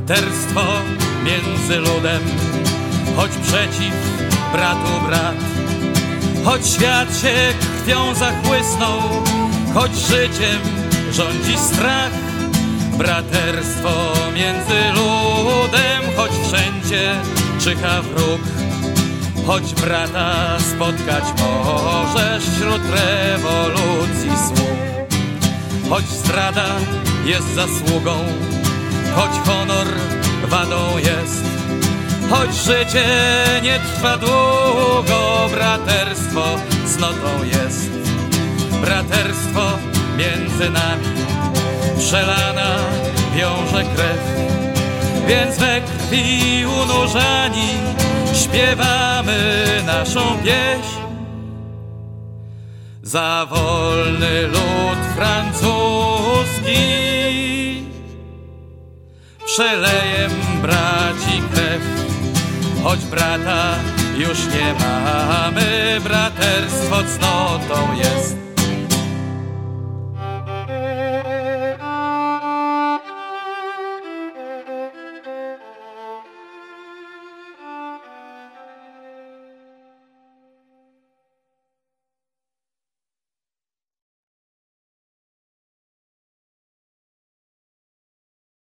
braterstwo między ludem, choć przeciw bratu brat. Choć świat się krwią zachłysnął, choć życiem rządzi strach. Braterstwo między ludem, choć wszędzie czyha wróg. Choć brata spotkać może wśród rewolucji sług. Choć zdrada jest zasługą, choć honor wadą jest, choć życie nie trwa długo, braterstwo cnotą jest. Braterstwo między nami przelana wiąże krew, więc we krwi unurzani śpiewamy naszą pieśń. Za wolny lud francuski Przelejem braci krew. Choć brata już nie mamy jest